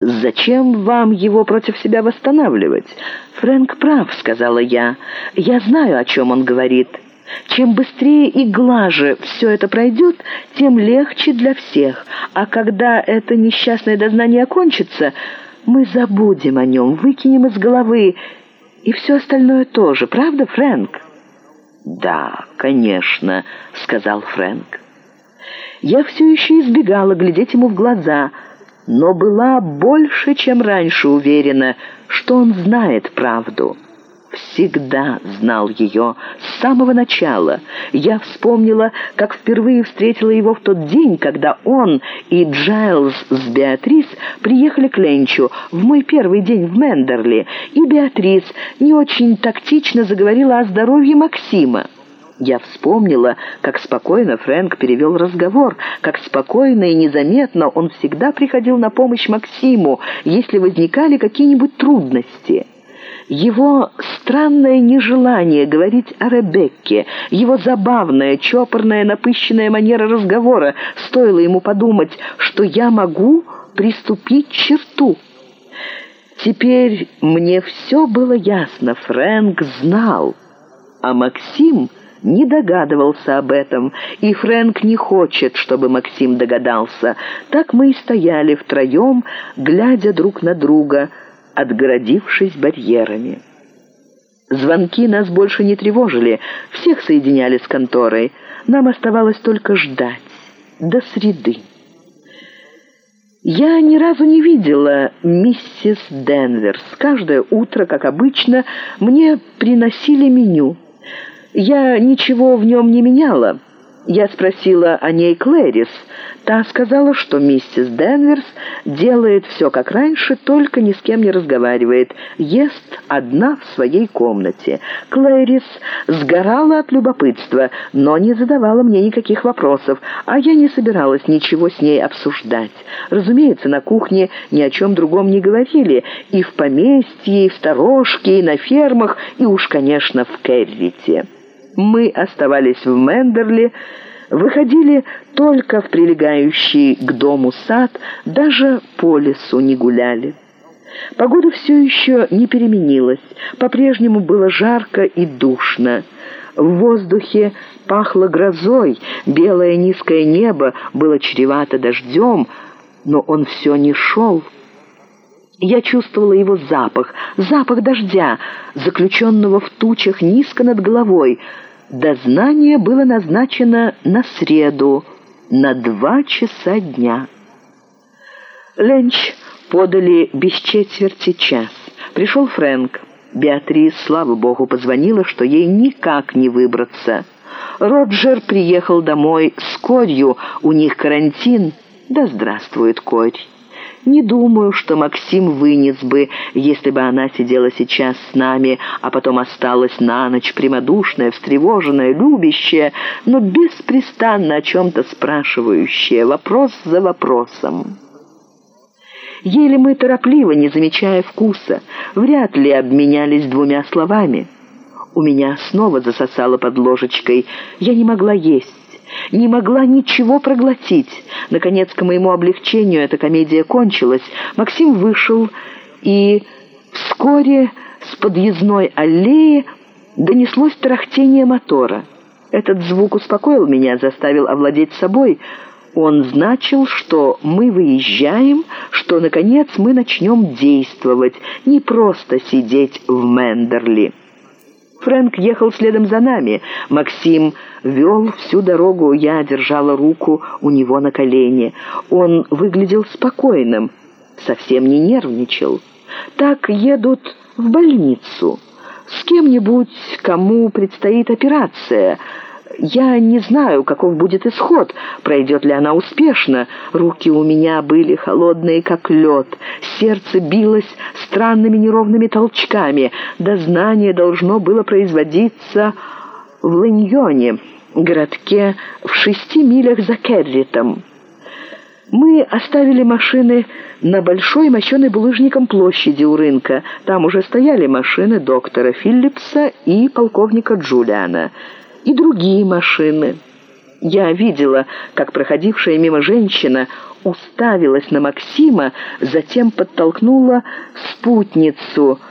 «Зачем вам его против себя восстанавливать?» «Фрэнк прав», — сказала я. «Я знаю, о чем он говорит. Чем быстрее и глаже все это пройдет, тем легче для всех. А когда это несчастное дознание окончится, мы забудем о нем, выкинем из головы, и все остальное тоже. Правда, Фрэнк?» «Да, конечно», — сказал Фрэнк. Я все еще избегала глядеть ему в глаза — но была больше, чем раньше уверена, что он знает правду. Всегда знал ее с самого начала. Я вспомнила, как впервые встретила его в тот день, когда он и Джайлз с Беатрис приехали к Ленчу в мой первый день в Мендерли, и Беатрис не очень тактично заговорила о здоровье Максима. Я вспомнила, как спокойно Фрэнк перевел разговор, как спокойно и незаметно он всегда приходил на помощь Максиму, если возникали какие-нибудь трудности. Его странное нежелание говорить о Ребекке, его забавная, чопорная, напыщенная манера разговора, стоило ему подумать, что я могу приступить к черту. Теперь мне все было ясно, Фрэнк знал, а Максим не догадывался об этом, и Фрэнк не хочет, чтобы Максим догадался. Так мы и стояли втроем, глядя друг на друга, отгородившись барьерами. Звонки нас больше не тревожили, всех соединяли с конторой. Нам оставалось только ждать. До среды. Я ни разу не видела миссис Денверс. Каждое утро, как обычно, мне приносили меню — я ничего в нем не меняла. Я спросила о ней Клэрис. Та сказала, что миссис Денверс делает все как раньше, только ни с кем не разговаривает, ест одна в своей комнате. Клэрис сгорала от любопытства, но не задавала мне никаких вопросов, а я не собиралась ничего с ней обсуждать. Разумеется, на кухне ни о чем другом не говорили, и в поместье, и в сторожке, и на фермах, и уж, конечно, в Керрите. Мы оставались в Мендерли, выходили только в прилегающий к дому сад, даже по лесу не гуляли. Погода все еще не переменилась, по-прежнему было жарко и душно. В воздухе пахло грозой, белое низкое небо было чревато дождем, но он все не шел. Я чувствовала его запах, запах дождя, заключенного в тучах низко над головой, Дознание было назначено на среду, на два часа дня. Ленч подали без четверти час. Пришел Фрэнк. Беатрис, слава богу, позвонила, что ей никак не выбраться. Роджер приехал домой с корью, у них карантин. Да здравствует корь. Не думаю, что Максим вынес бы, если бы она сидела сейчас с нами, а потом осталась на ночь прямодушная, встревоженная, любящая, но беспрестанно о чем-то спрашивающая, вопрос за вопросом. Ели мы торопливо, не замечая вкуса, вряд ли обменялись двумя словами. У меня снова засосало под ложечкой, я не могла есть не могла ничего проглотить. Наконец, к моему облегчению, эта комедия кончилась. Максим вышел, и вскоре с подъездной аллеи донеслось тарахтение мотора. Этот звук успокоил меня, заставил овладеть собой. Он значил, что мы выезжаем, что, наконец, мы начнем действовать, не просто сидеть в Мендерли. Фрэнк ехал следом за нами. Максим вел всю дорогу, я держала руку у него на колене. Он выглядел спокойным, совсем не нервничал. Так едут в больницу. С кем-нибудь, кому предстоит операция — я не знаю, каков будет исход, пройдет ли она успешно. Руки у меня были холодные, как лед. Сердце билось странными неровными толчками. Дознание должно было производиться в Линьоне, городке в шести милях за Керритом. Мы оставили машины на большой мощенной булыжником площади у рынка. Там уже стояли машины доктора Филлипса и полковника Джулиана и другие машины. Я видела, как проходившая мимо женщина уставилась на Максима, затем подтолкнула спутницу –